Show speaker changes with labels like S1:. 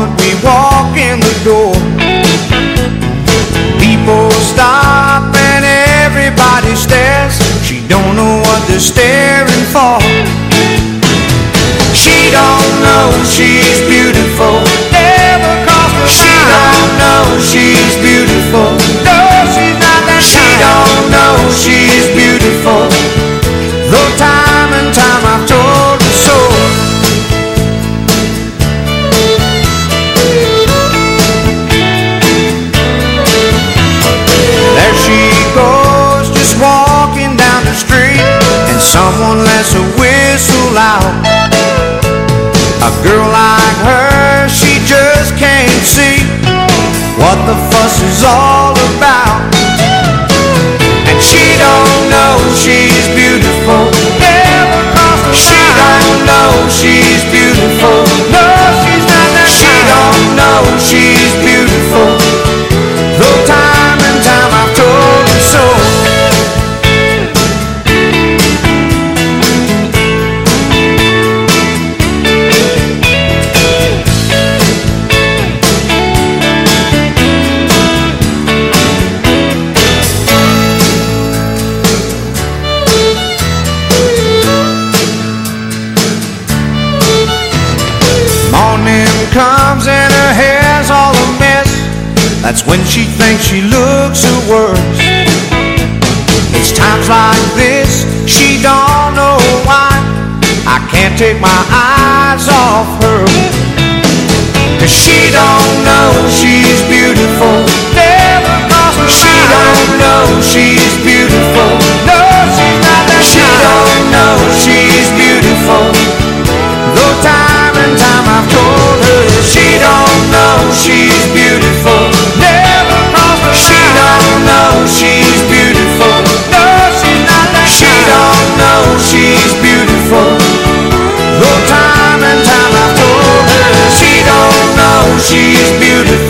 S1: moment we walk in the door. People stop and everybody stares. She don't know what they're staring for. She don't know she's beautiful. Never cross the She line. don't know she's beautiful. No, she's not that She kind. don't know she's girl like her, she just can't see what the fuss is all comes and her hair's all a mess. That's when she thinks she looks her worst. It's times like this she don't know why. I can't take my eyes off her. Cause she don't know she's she's beautiful.